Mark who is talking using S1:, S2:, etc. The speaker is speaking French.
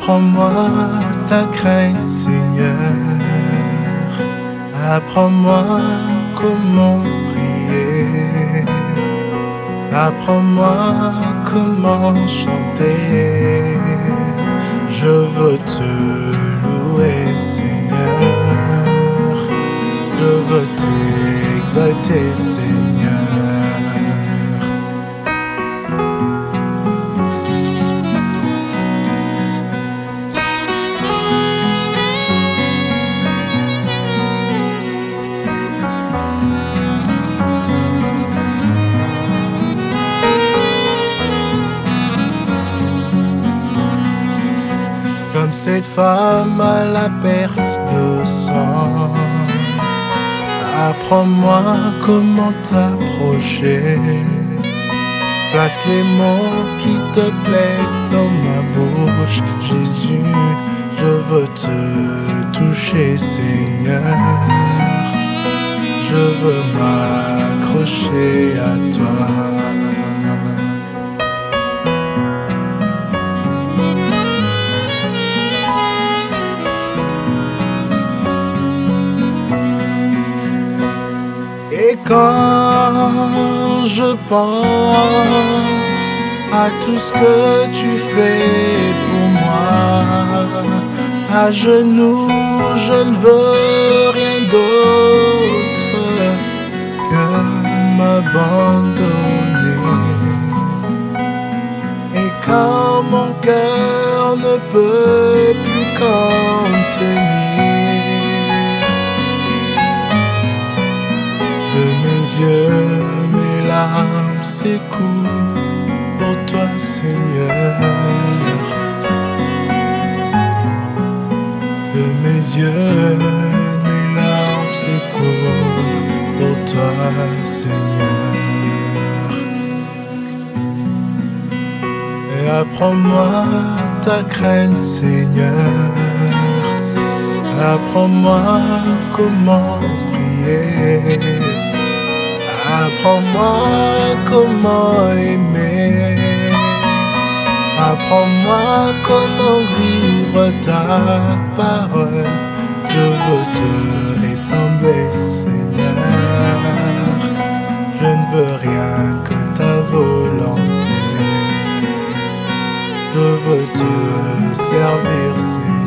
S1: Apprends-moi ta crainte, Seigneur. Apprends-moi comment prier. Apprends-moi comment chanter. Je veux te louer, Seigneur. Je veux t'exalter, Seigneur. Cette femme à la perte de sang. Apprends-moi comment t'approcher. Place les mots qui te plaisent dans ma bouche. Jésus, je veux te toucher, Seigneur. Je veux m'accrocher à toi. Et quand je pense à tout ce que tu fais pour moi, à genoux, je ne veux rien d'autre que m'abandonner. Et quand mon cœur ne peut plus contenir larmes s'écoulent pour toi, Seigneur. De mes yeux, mes larmes s'écoulent pour toi, Seigneur. Et apprends-moi ta crainte, Seigneur. Apprends-moi comment prier. Apprends-moi comment aimer. Apprends-moi comment vivre ta parole. Je veux te ressembler, Seigneur. Je ne veux rien que ta volonté. Je veux te servir, Seigneur.